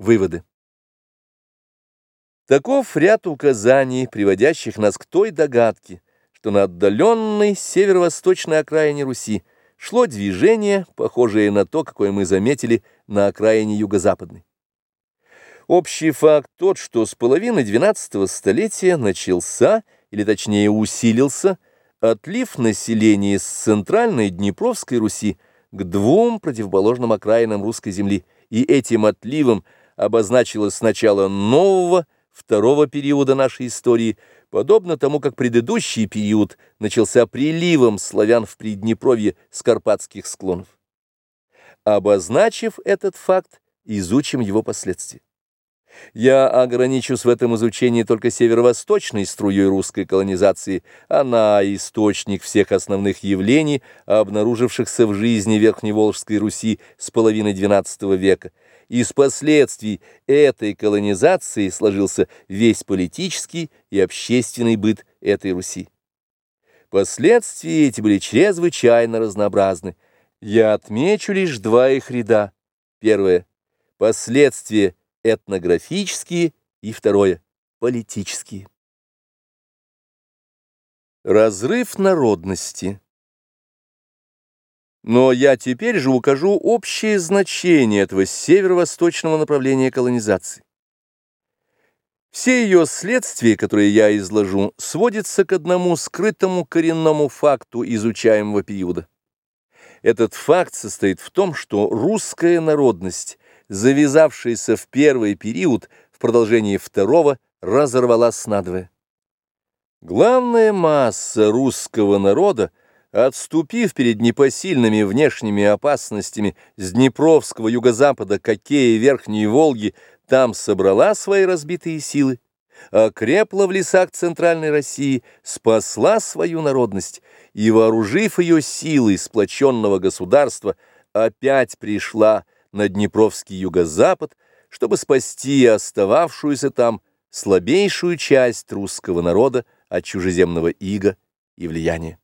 Выводы. Таков ряд указаний, приводящих нас к той догадке, что на отдаленной северо-восточной окраине Руси шло движение, похожее на то, какое мы заметили на окраине юго-западной. Общий факт тот, что с половины XII столетия начался, или точнее усилился, отлив населения с центральной Днепровской Руси к двум противоположным окраинам русской земли, и этим отливом – обозначилось начало нового, второго периода нашей истории, подобно тому, как предыдущий период начался приливом славян в Приднепровье с карпатских склонов. Обозначив этот факт, изучим его последствия. Я ограничусь в этом изучении только северо-восточной струей русской колонизации. Она – источник всех основных явлений, обнаружившихся в жизни Верхневолжской Руси с половины XII века. Из последствий этой колонизации сложился весь политический и общественный быт этой Руси. Последствия эти были чрезвычайно разнообразны. Я отмечу лишь два их ряда. Первое. Последствия этнографические и второе – политические. Разрыв народности. Но я теперь же укажу общее значение этого северо-восточного направления колонизации. Все ее следствия, которые я изложу, сводятся к одному скрытому коренному факту изучаемого периода. Этот факт состоит в том, что русская народность завязавшаяся в первый период, в продолжении второго, разорвалась надвое. Главная масса русского народа, отступив перед непосильными внешними опасностями с Днепровского юго-запада к Оке и Верхней Волги, там собрала свои разбитые силы, окрепла в лесах Центральной России, спасла свою народность и, вооружив ее силой сплоченного государства, опять пришла на Днепровский юго-запад, чтобы спасти остававшуюся там слабейшую часть русского народа от чужеземного ига и влияния.